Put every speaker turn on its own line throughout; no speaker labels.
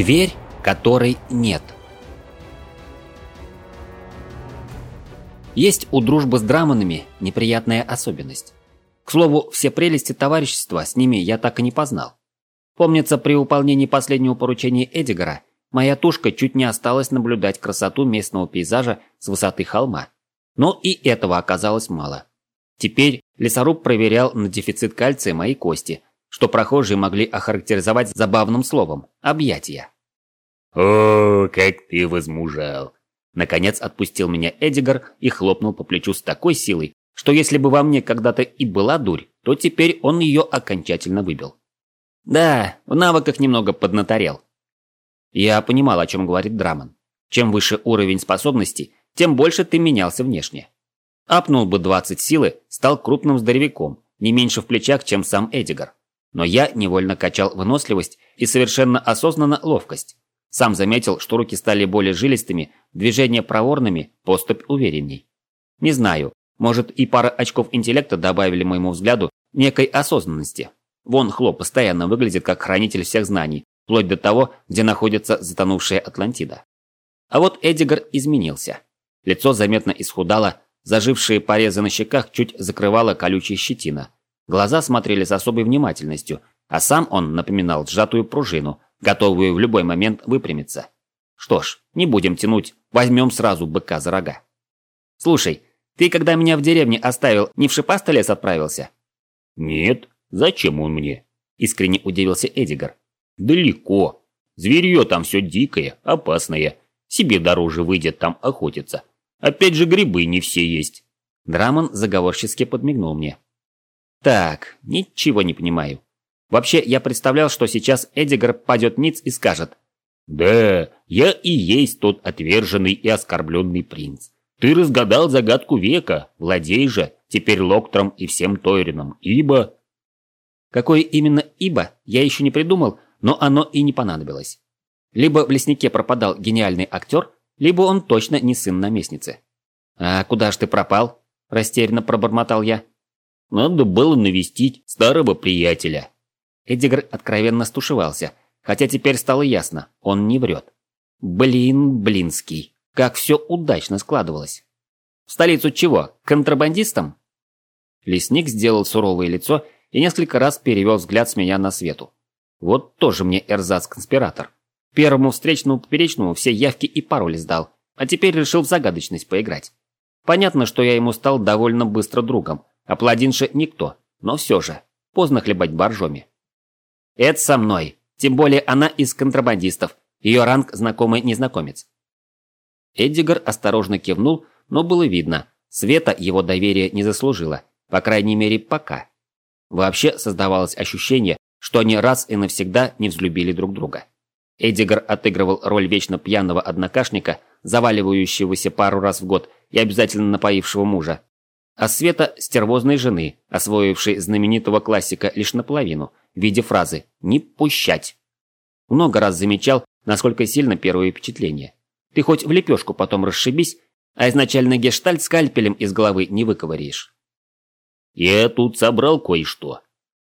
Дверь, которой нет. Есть у дружбы с драманами неприятная особенность. К слову, все прелести товарищества с ними я так и не познал. Помнится, при выполнении последнего поручения Эдигара моя тушка чуть не осталась наблюдать красоту местного пейзажа с высоты холма. Но и этого оказалось мало. Теперь лесоруб проверял на дефицит кальция мои кости, что прохожие могли охарактеризовать забавным словом – объятия.
«О, как ты возмужал!»
Наконец отпустил меня Эдигар и хлопнул по плечу с такой силой, что если бы во мне когда-то и была дурь, то теперь он ее окончательно выбил. Да, в навыках немного поднаторел. Я понимал, о чем говорит Драмон. Чем выше уровень способностей, тем больше ты менялся внешне. Апнул бы 20 силы, стал крупным здоровяком, не меньше в плечах, чем сам Эдигар. Но я невольно качал выносливость и совершенно осознанно ловкость. Сам заметил, что руки стали более жилистыми, движения проворными, поступь уверенней. Не знаю, может и пара очков интеллекта добавили моему взгляду некой осознанности. Вон Хло постоянно выглядит как хранитель всех знаний, вплоть до того, где находится затонувшая Атлантида. А вот Эдигар изменился. Лицо заметно исхудало, зажившие порезы на щеках чуть закрывала колючая щетина. Глаза смотрели с особой внимательностью, а сам он напоминал сжатую пружину, готовую в любой момент выпрямиться. Что ж, не будем тянуть, возьмем сразу быка за рога. Слушай, ты когда меня в деревне оставил, не в шипастый лес отправился?
Нет, зачем он мне?
Искренне удивился Эдигар.
Далеко. Зверье там все дикое, опасное. Себе дороже выйдет там охотиться. Опять же грибы не все есть.
Драмон заговорчески подмигнул мне. Так, ничего не понимаю. Вообще, я представлял, что сейчас Эдигар падет ниц и скажет.
«Да, я и есть тот отверженный и оскорбленный принц. Ты разгадал загадку века, владей же, теперь Локтром и всем Тойрином, ибо...»
Какое именно «ибо» я еще не придумал, но оно и не понадобилось. Либо в леснике пропадал гениальный актер, либо он точно не сын наместницы. «А куда ж ты пропал?» – растерянно пробормотал я.
«Надо было навестить старого приятеля»,
Эдигар откровенно стушевался, хотя теперь стало ясно, он не врет. Блин, блинский, как все удачно складывалось. В столицу чего, контрабандистом? Лесник сделал суровое лицо и несколько раз перевел взгляд с меня на свету. Вот тоже мне эрзац-конспиратор. Первому встречному поперечному все явки и пароли сдал, а теперь решил в загадочность поиграть. Понятно, что я ему стал довольно быстро другом, а Пладинше никто, но все же, поздно хлебать боржоми. Это со мной. Тем более она из контрабандистов. Ее ранг знакомый незнакомец. Эдигар осторожно кивнул, но было видно, Света его доверия не заслужила. По крайней мере, пока. Вообще создавалось ощущение, что они раз и навсегда не взлюбили друг друга. Эдигар отыгрывал роль вечно пьяного однокашника, заваливающегося пару раз в год и обязательно напоившего мужа. А Света – стервозной жены, освоившей знаменитого классика лишь наполовину, в виде фразы «не пущать». Много раз замечал, насколько сильно первое впечатление. Ты хоть в лепешку потом расшибись, а изначально гештальт скальпелем из головы не выковыришь.
«Я тут собрал кое-что».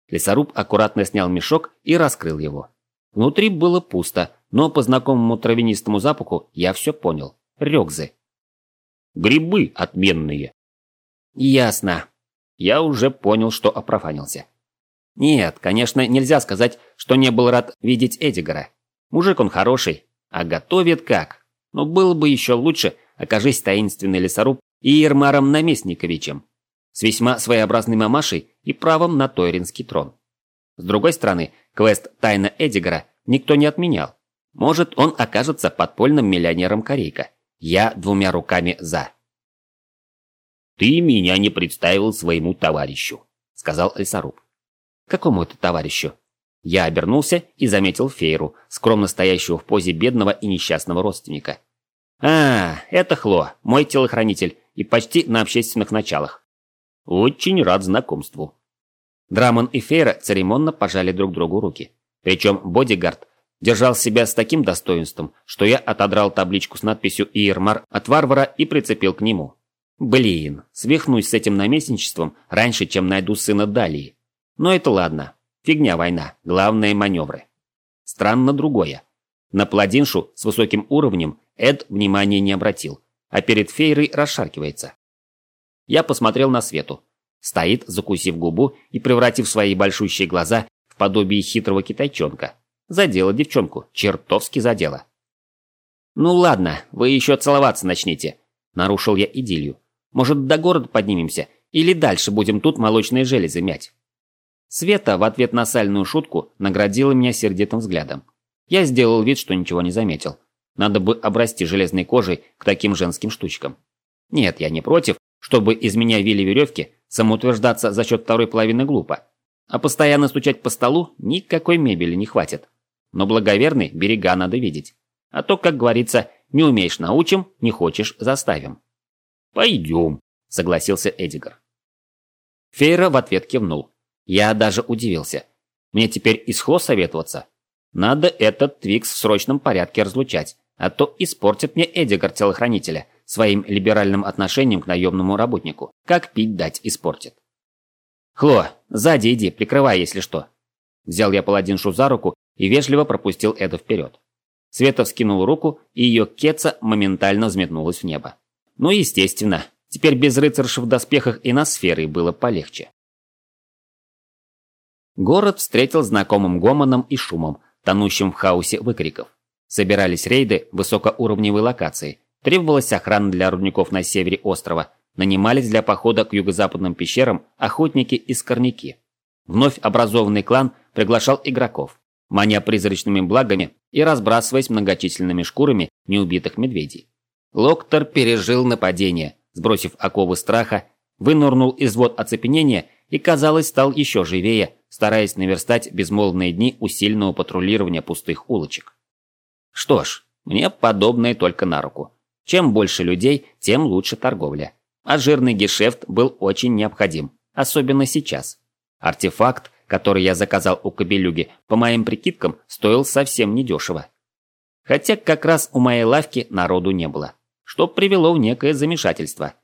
Лесоруб аккуратно снял мешок и раскрыл его. Внутри было пусто, но по знакомому травянистому запаху я все понял. Рёгзы.
«Грибы отменные».
«Ясно. Я уже понял, что опрофанился. Нет, конечно, нельзя сказать, что не был рад видеть Эдигара. Мужик он хороший, а готовит как. Но было бы еще лучше, окажись таинственный лесоруб и Ермаром Наместниковичем, с весьма своеобразной мамашей и правом на Тойринский трон. С другой стороны, квест «Тайна Эдигара» никто не отменял. Может, он окажется подпольным миллионером Корейка. Я двумя руками за.
«Ты меня не представил своему товарищу», — сказал лесоруб.
Какому это товарищу? Я обернулся и заметил Фейру, скромно стоящего в позе бедного и несчастного родственника. А, это Хло, мой телохранитель, и почти на общественных началах.
Очень рад знакомству.
Драмон и Фейра церемонно пожали друг другу руки. Причем бодигард держал себя с таким достоинством, что я отодрал табличку с надписью «Иермар» от варвара и прицепил к нему. Блин, свихнусь с этим наместничеством раньше, чем найду сына Далии. Но это ладно. Фигня война. Главное маневры. Странно другое. На паладиншу с высоким уровнем Эд внимания не обратил, а перед фейрой расшаркивается. Я посмотрел на Свету. Стоит, закусив губу и превратив свои большущие глаза в подобие хитрого китайчонка. Задела девчонку, чертовски задела. «Ну ладно, вы еще целоваться начните», – нарушил я идиллию. «Может, до города поднимемся, или дальше будем тут молочные железы мять?» Света в ответ на сальную шутку наградила меня сердитым взглядом. Я сделал вид, что ничего не заметил. Надо бы обрасти железной кожей к таким женским штучкам. Нет, я не против, чтобы из меня вили веревки, самоутверждаться за счет второй половины глупо. А постоянно стучать по столу никакой мебели не хватит. Но благоверный берега надо видеть. А то, как говорится, не умеешь научим, не хочешь заставим.
«Пойдем», — согласился Эдигар.
Фейра в ответ кивнул. Я даже удивился. Мне теперь исход советоваться? Надо этот Твикс в срочном порядке разлучать, а то испортит мне Эдигар телохранителя своим либеральным отношением к наемному работнику. Как пить дать испортит. «Хло, сзади иди, прикрывай, если что». Взял я паладиншу за руку и вежливо пропустил Эда вперед. Света вскинул руку, и ее кеца моментально взметнулась в небо. Ну, естественно, теперь без рыцарши в доспехах и на сферы было полегче. Город встретил знакомым гомоном и шумом, тонущим в хаосе выкриков. Собирались рейды высокоуровневой локации, требовалась охрана для рудников на севере острова, нанимались для похода к юго-западным пещерам охотники и скорняки. Вновь образованный клан приглашал игроков маня призрачными благами и разбрасываясь многочисленными шкурами неубитых медведей. Локтор пережил нападение, сбросив оковы страха, вынурнул из вод оцепенения и, казалось, стал еще живее, стараясь наверстать безмолвные дни усиленного патрулирования пустых улочек. Что ж, мне подобное только на руку. Чем больше людей, тем лучше торговля. А жирный гешефт был очень необходим, особенно сейчас. Артефакт который я заказал у Кобелюги, по моим прикидкам, стоил совсем недешево. Хотя как раз у моей лавки народу не было, что привело в некое замешательство.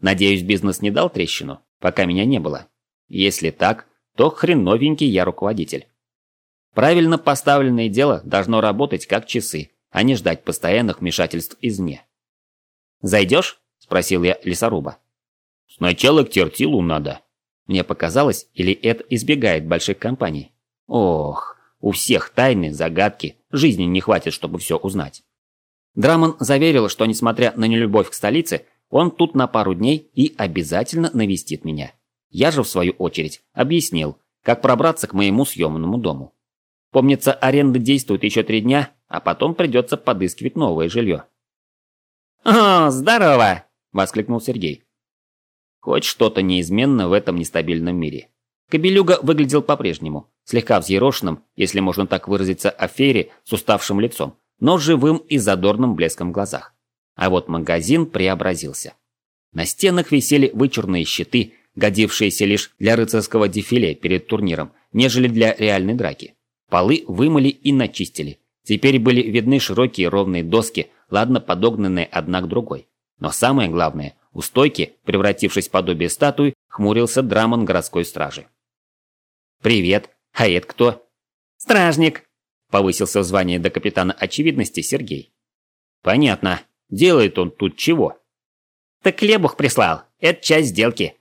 Надеюсь, бизнес не дал трещину, пока меня не было. Если так, то хреновенький я руководитель. Правильно поставленное дело должно работать как часы, а не ждать постоянных вмешательств извне. «Зайдешь?» – спросил я лесоруба.
«Сначала к Тертилу надо»,
мне показалось, или Эд избегает больших компаний? Ох, у всех тайны, загадки, жизни не хватит, чтобы все узнать. Драмон заверил, что несмотря на нелюбовь к столице, он тут на пару дней и обязательно навестит меня. Я же, в свою очередь, объяснил, как пробраться к моему съемному дому. Помнится, аренда действует еще три дня, а потом придется подыскивать новое жилье. «О, здорово!» – воскликнул Сергей. Хоть что-то неизменно в этом нестабильном мире. Кобелюга выглядел по-прежнему, слегка взъерошенным, если можно так выразиться, афере с уставшим лицом, но живым и задорным блеском в глазах. А вот магазин преобразился. На стенах висели вычурные щиты, годившиеся лишь для рыцарского дефиле перед турниром, нежели для реальной драки. Полы вымыли и начистили. Теперь были видны широкие ровные доски, ладно подогнанные одна к другой. Но самое главное, у стойки, превратившись в подобие статуи, хмурился драмон городской стражи. «Привет. А это кто?» «Стражник», — повысился в звании до капитана очевидности Сергей. «Понятно. Делает он тут чего?» «Так Клебух прислал. Это часть сделки.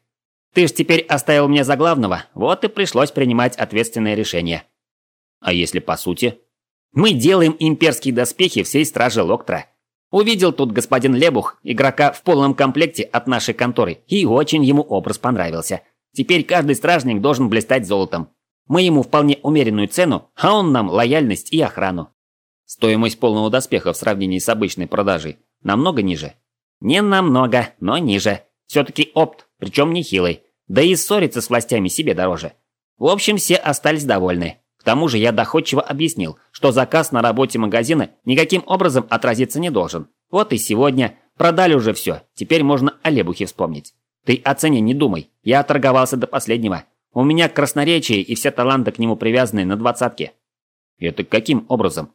Ты ж теперь оставил меня за главного, вот и пришлось принимать ответственное решение».
«А если по сути?»
«Мы делаем имперские доспехи всей стражи Локтра. Увидел тут господин Лебух, игрока в полном комплекте от нашей конторы, и очень ему образ понравился. Теперь каждый стражник должен блистать золотом. Мы ему вполне умеренную цену, а он нам лояльность и охрану. Стоимость полного доспеха в сравнении с обычной продажей намного ниже. Не намного, но ниже. Все-таки опт, причем нехилый. Да и ссориться с властями себе дороже. В общем, все остались довольны. К тому же я доходчиво объяснил, что заказ на работе магазина никаким образом отразиться не должен. Вот и сегодня продали уже все, теперь можно о Лебухе вспомнить. Ты о цене не думай, я торговался до последнего. У меня красноречие и все таланты к нему привязаны на двадцатке.
Это каким образом?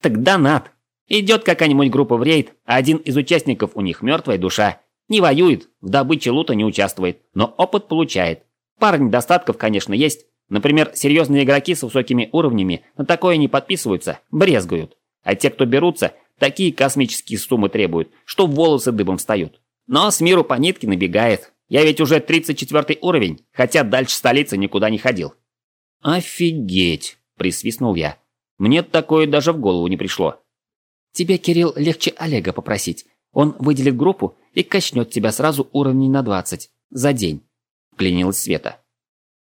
Так донат. Идет какая-нибудь группа в рейд, а один из участников у них мертвая душа. Не воюет, в добыче лута не участвует, но опыт получает. Пара недостатков, конечно, есть, Например, серьезные игроки с высокими уровнями на такое не подписываются, брезгуют. А те, кто берутся, такие космические суммы требуют, что волосы дыбом встают. Но с миру по нитке набегает. Я ведь уже 34 уровень, хотя дальше столицы никуда не ходил. «Офигеть!» – присвистнул я. «Мне такое даже в голову не пришло». «Тебе, Кирилл, легче Олега попросить. Он выделит группу и качнет тебя сразу уровней на 20. За день», – клянилась Света.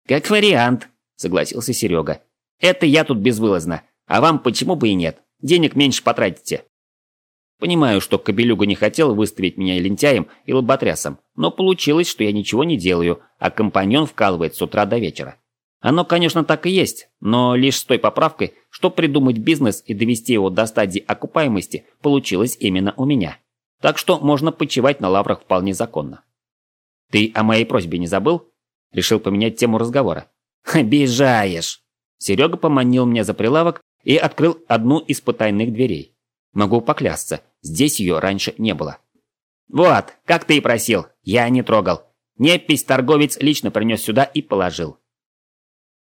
«Как вариант», – согласился Серега. «Это я тут безвылазно. А вам почему бы и нет? Денег меньше потратите».
Понимаю, что Кобелюга не хотел выставить меня лентяем и лоботрясом, но получилось, что я ничего не делаю, а компаньон вкалывает с утра до вечера. Оно, конечно, так и есть, но лишь с той поправкой, что придумать бизнес и довести его до стадии окупаемости получилось именно у меня. Так что можно почивать на лаврах вполне законно. Ты о моей просьбе не забыл? Решил поменять тему разговора.
«Обижаешь!»
Серега поманил меня за прилавок и открыл одну из потайных дверей. Могу поклясться, здесь ее раньше не было.
«Вот, как ты и просил, я не трогал. Непись торговец лично принес сюда и положил.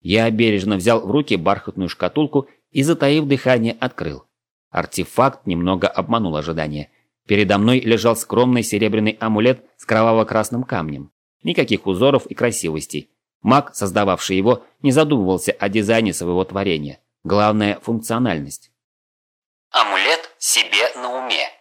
Я бережно взял в руки бархатную шкатулку и, затаив дыхание, открыл. Артефакт немного обманул ожидания. Передо мной лежал скромный серебряный амулет с кроваво-красным камнем. Никаких узоров и красивостей. Маг, создававший его, не задумывался о дизайне своего творения. Главное – функциональность.
Амулет себе на уме.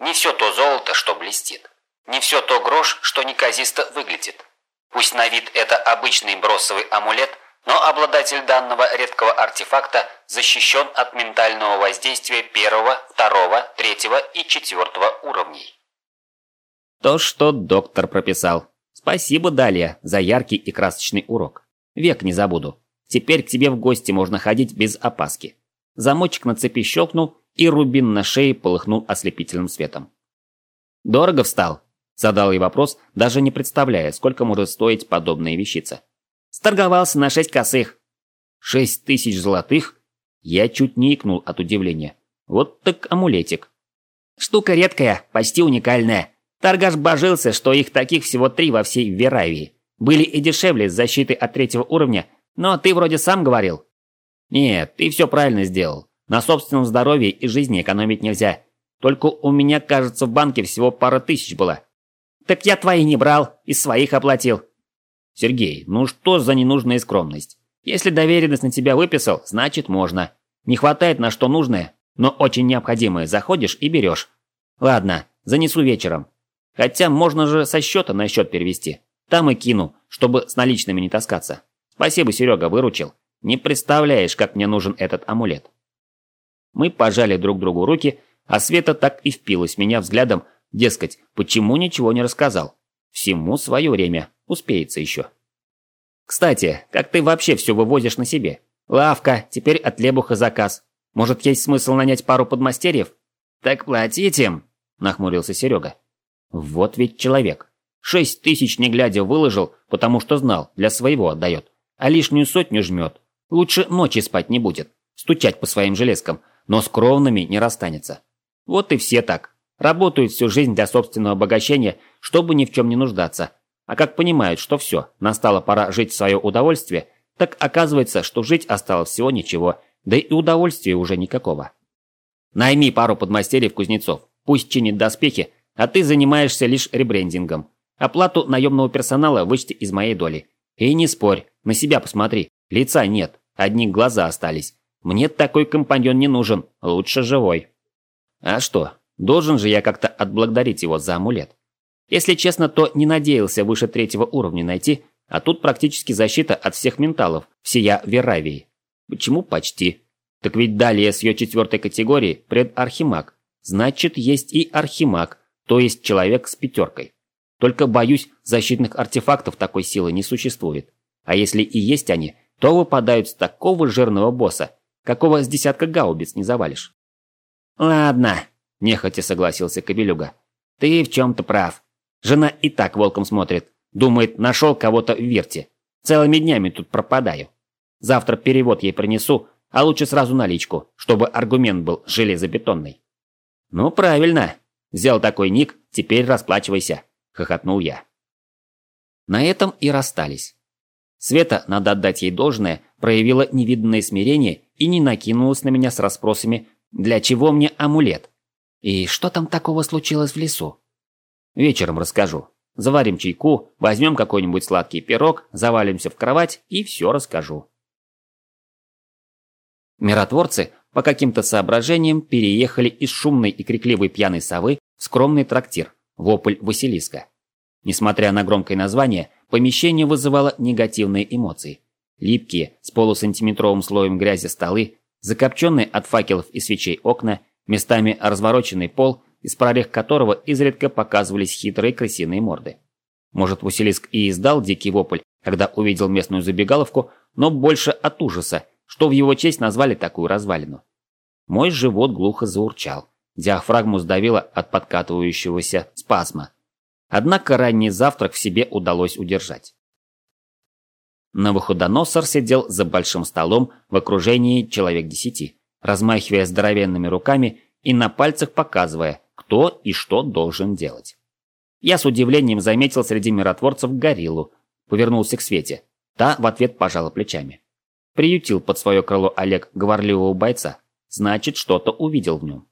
Не все то золото, что блестит. Не все то грош, что неказисто выглядит. Пусть на вид это обычный бросовый амулет – но обладатель данного редкого артефакта защищен от ментального воздействия первого, второго, третьего и четвертого уровней.
То, что доктор прописал. Спасибо, Далия, за яркий и красочный урок. Век не забуду. Теперь к тебе в гости можно ходить без опаски. Замочек на цепи щелкнул, и рубин на шее полыхнул ослепительным светом. «Дорого встал?» – задал ей вопрос, даже не представляя, сколько может стоить подобная вещица.
Сторговался на шесть косых.
Шесть тысяч золотых? Я чуть не икнул от удивления. Вот так амулетик.
Штука редкая, почти уникальная. Торгаш божился, что их таких всего три во всей Веравии. Были и дешевле с защитой от третьего уровня, но ты вроде сам говорил.
Нет, ты все правильно сделал. На собственном здоровье и жизни экономить нельзя. Только у меня, кажется, в банке всего пара тысяч было.
Так я твои не брал, из своих оплатил.
Сергей, ну что за ненужная скромность? Если доверенность на тебя выписал, значит можно. Не хватает на что нужное, но очень необходимое заходишь и берешь. Ладно, занесу вечером. Хотя можно же со счета на счет перевести. Там и кину, чтобы с наличными не таскаться. Спасибо, Серега, выручил. Не представляешь, как мне нужен этот амулет. Мы пожали друг другу руки, а Света так и впилась меня взглядом, дескать, почему ничего не рассказал. Всему свое время. Успеется еще. Кстати, как ты вообще все вывозишь на себе? Лавка, теперь от Лебуха заказ. Может, есть смысл нанять пару подмастерьев?
Так платить им, нахмурился Серега.
Вот ведь человек. Шесть тысяч не глядя выложил, потому что знал, для своего отдает. А лишнюю сотню жмет. Лучше ночи спать не будет. Стучать по своим железкам, но с кровными не расстанется. Вот и все так. Работают всю жизнь для собственного обогащения, чтобы ни в чем не нуждаться. А как понимают, что все, настала пора жить в свое удовольствие, так оказывается, что жить осталось всего ничего, да и удовольствия уже никакого. Найми пару подмастерьев-кузнецов, пусть чинит доспехи, а ты занимаешься лишь ребрендингом. Оплату наемного персонала вычти из моей доли. И не спорь, на себя посмотри, лица нет, одни глаза остались. Мне такой компаньон не нужен, лучше живой. А что, Должен же я как-то отблагодарить его за амулет. Если честно, то не надеялся выше третьего уровня найти, а тут практически защита от всех менталов, всея Веравии. Почему почти? Так ведь далее с ее четвертой категории предархимаг. Значит, есть и архимаг, то есть человек с пятеркой. Только, боюсь, защитных артефактов такой силы не существует. А если и есть они, то выпадают с такого жирного босса, какого с десятка гаубиц не завалишь.
Ладно, –
нехотя согласился Кобелюга. «Ты в чем-то прав. Жена и так волком смотрит. Думает, нашел кого-то в верте. Целыми днями тут пропадаю. Завтра перевод ей принесу, а лучше сразу наличку, чтобы аргумент был железобетонный». «Ну, правильно. Взял такой ник, теперь расплачивайся», – хохотнул я. На этом и расстались. Света, надо отдать ей должное, проявила невиданное смирение и не накинулась на меня с расспросами Для чего мне амулет? И что там такого случилось в лесу? Вечером расскажу. Заварим чайку, возьмем какой-нибудь сладкий пирог, завалимся в кровать и все расскажу. Миротворцы по каким-то соображениям переехали из шумной и крикливой пьяной совы в скромный трактир, вопль Василиска. Несмотря на громкое название, помещение вызывало негативные эмоции. Липкие, с полусантиметровым слоем грязи столы, закопченные от факелов и свечей окна, местами развороченный пол из прорех которого изредка показывались хитрые крысиные морды. Может, Василиск и издал дикий вопль, когда увидел местную забегаловку, но больше от ужаса, что в его честь назвали такую развалину. Мой живот глухо заурчал. Диафрагму сдавило от подкатывающегося спазма. Однако ранний завтрак в себе удалось удержать. Новоходоносор сидел за большим столом в окружении человек десяти, размахивая здоровенными руками и на пальцах показывая, кто и что должен делать. Я с удивлением заметил среди миротворцев гориллу, повернулся к Свете. Та в ответ пожала плечами. Приютил под свое крыло Олег говорливого бойца. Значит, что-то увидел в нем.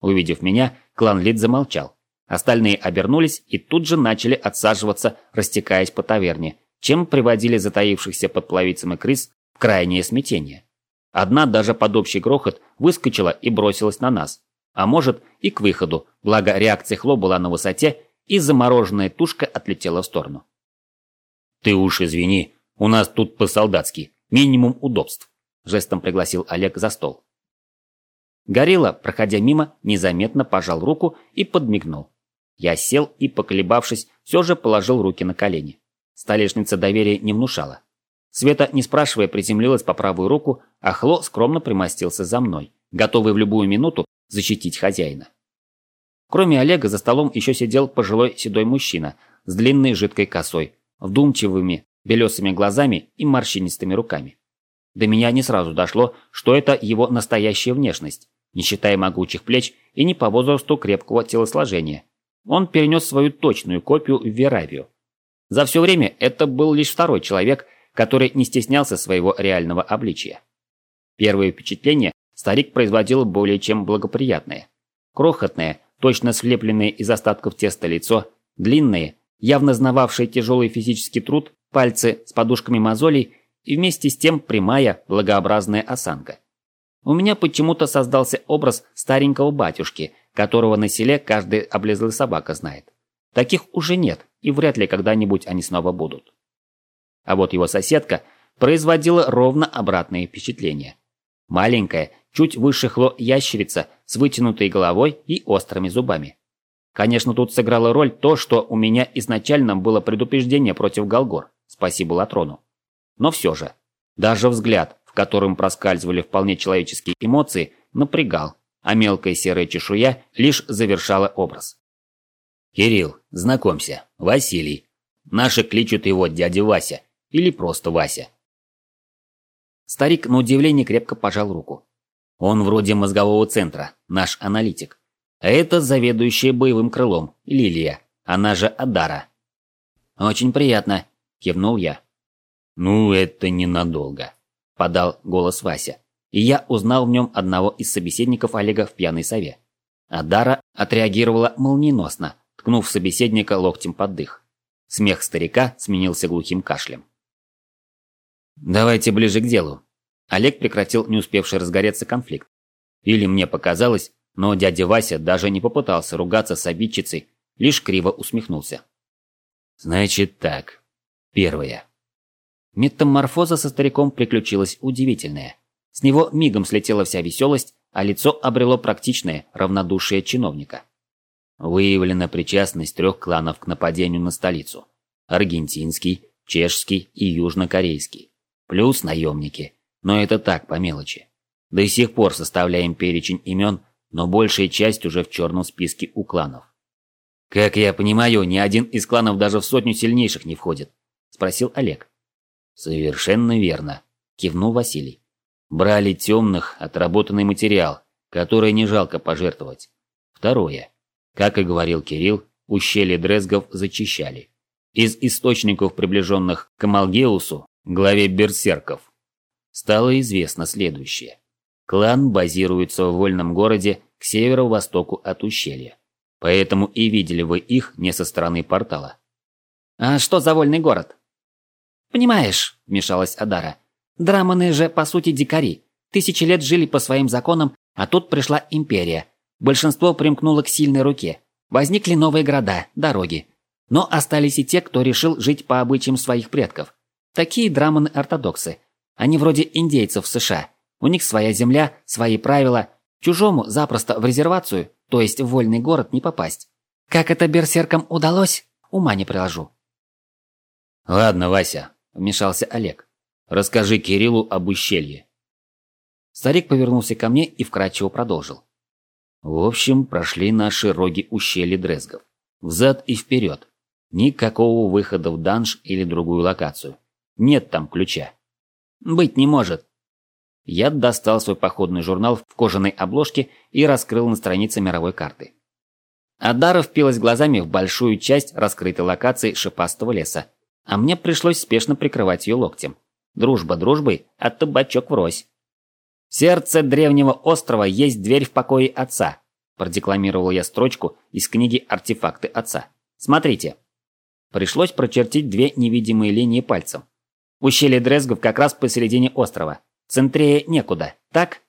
Увидев меня, клан Лид замолчал. Остальные обернулись и тут же начали отсаживаться, растекаясь по таверне, чем приводили затаившихся под плавицами крыс в крайнее смятение. Одна даже под общий грохот выскочила и бросилась на нас, а может и к выходу, благо реакция Хло была на высоте, и замороженная тушка отлетела в сторону.
«Ты уж извини, у нас тут по-солдатски, минимум удобств», жестом пригласил Олег за стол.
Горилла, проходя мимо, незаметно пожал руку и подмигнул. Я сел и, поколебавшись, все же положил руки на колени. Столешница доверия не внушала. Света, не спрашивая, приземлилась по правую руку, а Хло скромно примостился за мной, готовый в любую минуту защитить хозяина. Кроме Олега за столом еще сидел пожилой седой мужчина с длинной жидкой косой, вдумчивыми белесыми глазами и морщинистыми руками. До меня не сразу дошло, что это его настоящая внешность, не считая могучих плеч и не по возрасту крепкого телосложения. Он перенес свою точную копию в Веравию. За все время это был лишь второй человек, который не стеснялся своего реального обличия. Первое впечатление старик производил более чем благоприятное. Крохотное, точно слепленное из остатков теста лицо, длинные, явно знававшие тяжелый физический труд, пальцы с подушками мозолей и вместе с тем прямая, благообразная осанка. У меня почему-то создался образ старенького батюшки, которого на селе каждый облезлый собака знает. Таких уже нет, и вряд ли когда-нибудь они снова будут. А вот его соседка производила ровно обратное впечатление. Маленькая, чуть выше хло ящерица с вытянутой головой и острыми зубами. Конечно, тут сыграло роль то, что у меня изначально было предупреждение против Голгор, спасибо Латрону. Но все же, даже взгляд, в котором проскальзывали вполне человеческие эмоции, напрягал, а мелкая серая чешуя лишь завершала образ.
«Кирилл, знакомься, Василий. Наши кличут его дядя Вася или просто Вася».
Старик на удивление крепко пожал руку. Он вроде мозгового центра, наш аналитик. А это заведующая боевым крылом, Лилия, она же Адара. «Очень приятно», – кивнул я.
«Ну, это ненадолго», – подал голос Вася.
И я узнал в нем одного из собеседников Олега в пьяной сове. Адара отреагировала молниеносно, ткнув собеседника локтем под дых. Смех старика сменился глухим кашлем. «Давайте ближе к делу», Олег прекратил не успевший разгореться конфликт. Или мне показалось, но дядя Вася даже не попытался ругаться с обидчицей, лишь криво усмехнулся.
Значит так. Первое.
Метаморфоза со стариком приключилась удивительная. С него мигом слетела вся веселость, а лицо обрело практичное, равнодушие чиновника.
Выявлена причастность трех кланов к нападению на столицу. Аргентинский, чешский и южнокорейский. Плюс наемники – но это так, по мелочи. До сих пор составляем перечень имен, но большая часть уже в черном списке у кланов.
«Как я понимаю, ни один из кланов даже в сотню сильнейших не входит», – спросил Олег.
«Совершенно верно», – кивнул Василий. «Брали темных отработанный материал, который не жалко пожертвовать. Второе. Как и говорил Кирилл, ущелье Дрезгов зачищали. Из источников, приближенных к Амалгеусу, главе берсерков, стало известно следующее. Клан базируется в вольном городе к северо-востоку от ущелья. Поэтому и видели вы их не со стороны портала.
«А что за вольный город?» «Понимаешь», – вмешалась Адара, – «драманы же, по сути, дикари. Тысячи лет жили по своим законам, а тут пришла империя. Большинство примкнуло к сильной руке. Возникли новые города, дороги. Но остались и те, кто решил жить по обычаям своих предков. Такие драманы-ортодоксы. Они вроде индейцев в США. У них своя земля, свои правила. Чужому запросто в резервацию, то есть в вольный город, не попасть. Как это берсеркам удалось, ума не приложу.
«Ладно, Вася», – вмешался Олег. «Расскажи Кириллу об ущелье».
Старик повернулся ко мне и вкратчиво продолжил.
В общем, прошли наши роги ущелья Дрезгов. Взад и вперед. Никакого выхода в данж или другую локацию. Нет там ключа.
Быть не может. Я достал свой походный журнал в кожаной обложке и раскрыл на странице мировой карты. Адара впилась глазами в большую часть раскрытой локации шипастого леса, а мне пришлось спешно прикрывать ее локтем. Дружба дружбой, а табачок врозь. Сердце древнего острова есть дверь в покое отца. Продекламировал я строчку из книги «Артефакты отца». Смотрите. Пришлось прочертить две невидимые линии пальцем. Ущелье Дрезгов как раз посередине острова. Центрее некуда, так?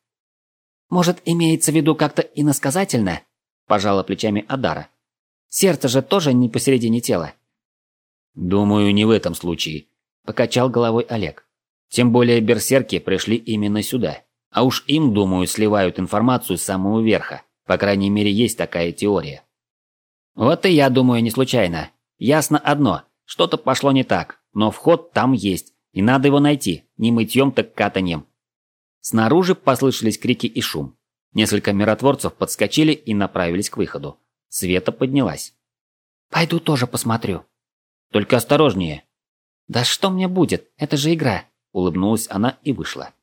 Может, имеется в виду как-то иносказательно? Пожала плечами Адара. Сердце же тоже не посередине тела.
Думаю, не в этом случае. Покачал головой Олег. Тем более берсерки пришли именно сюда. А уж им, думаю, сливают информацию с самого верха. По крайней мере, есть такая теория.
Вот и я думаю, не случайно. Ясно одно, что-то пошло не так, но вход там есть, и надо его найти, не мытьем так катаньем. Снаружи послышались крики и шум. Несколько миротворцев подскочили и направились к выходу. Света поднялась. «Пойду тоже посмотрю». «Только осторожнее». «Да что мне будет? Это же игра», – улыбнулась она и вышла.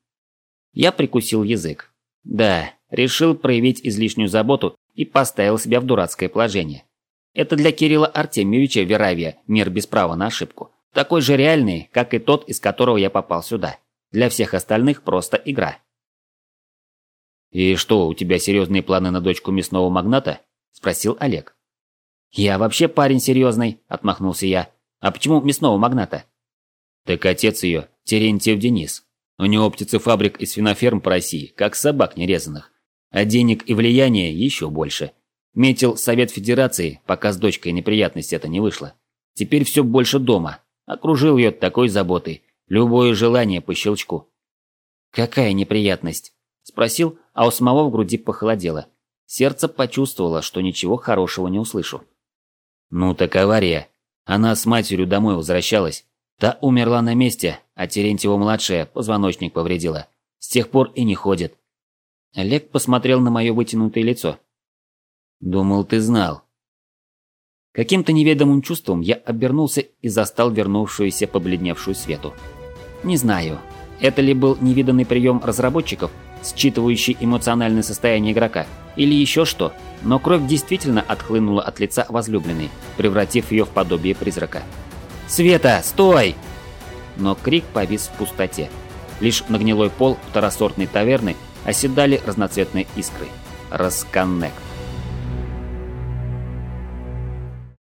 Я прикусил язык. Да, решил проявить излишнюю заботу и поставил себя в дурацкое положение. Это для Кирилла Артемьевича Веравия мир без права на ошибку. Такой же реальный, как и тот, из которого я попал сюда. Для всех остальных просто игра.
«И что, у тебя серьезные планы на дочку мясного магната?» – спросил Олег.
«Я вообще парень серьезный», – отмахнулся я. «А почему мясного магната?»
«Так отец ее, Терентьев Денис. У него птицефабрик и свиноферм по России, как собак нерезанных. А денег и влияния еще больше. Метил Совет Федерации, пока с дочкой неприятность это не вышло. Теперь все больше дома. Окружил ее такой заботой. Любое желание по щелчку.
«Какая неприятность?» – спросил, а у самого в груди похолодело. Сердце почувствовало, что ничего хорошего не услышу.
«Ну так авария. Она с матерью домой возвращалась. Та умерла на месте, а Терентьева-младшая позвоночник повредила. С тех пор и не ходит.
Олег посмотрел на мое вытянутое лицо.
«Думал, ты знал».
Каким-то неведомым чувством я обернулся и застал вернувшуюся побледневшую свету. Не знаю, это ли был невиданный прием разработчиков, считывающий эмоциональное состояние игрока, или еще что, но кровь действительно отхлынула от лица возлюбленной, превратив ее в подобие призрака. «Света, стой!» Но крик повис в пустоте. Лишь на гнилой пол второсортной таверны оседали разноцветные искры. Расконнект.